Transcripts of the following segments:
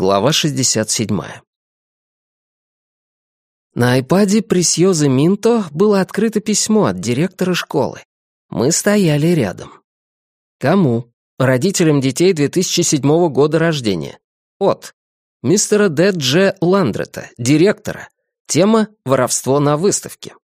Глава 67. На айпаде Пресьозы Минто было открыто письмо от директора школы. Мы стояли рядом. Кому? Родителям детей 2007 года рождения. От. Мистера Д. Дж. Ландрета, директора. Тема «Воровство на выставке».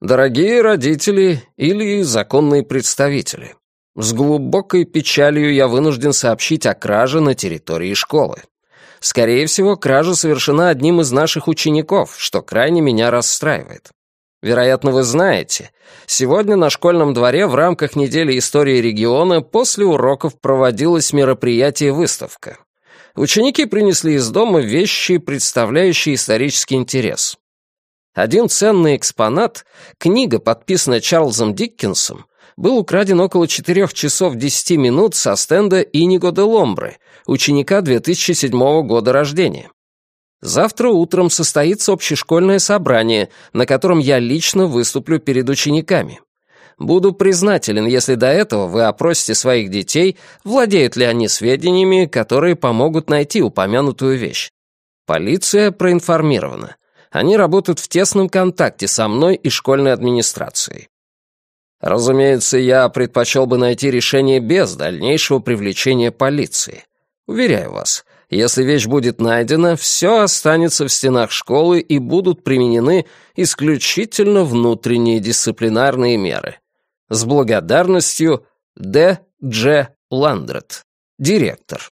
Дорогие родители или законные представители, с глубокой печалью я вынужден сообщить о краже на территории школы. Скорее всего, кража совершена одним из наших учеников, что крайне меня расстраивает. Вероятно, вы знаете, сегодня на школьном дворе в рамках недели истории региона после уроков проводилось мероприятие-выставка. Ученики принесли из дома вещи, представляющие исторический интерес. Один ценный экспонат, книга, подписанная Чарльзом Диккенсом, был украден около 4 часов 10 минут со стенда Иниго де Ломбры, ученика 2007 года рождения. Завтра утром состоится общешкольное собрание, на котором я лично выступлю перед учениками. Буду признателен, если до этого вы опросите своих детей, владеют ли они сведениями, которые помогут найти упомянутую вещь. Полиция проинформирована. Они работают в тесном контакте со мной и школьной администрацией. Разумеется, я предпочел бы найти решение без дальнейшего привлечения полиции. Уверяю вас, если вещь будет найдена, все останется в стенах школы и будут применены исключительно внутренние дисциплинарные меры. С благодарностью, Д. Дж. Ландрет, директор.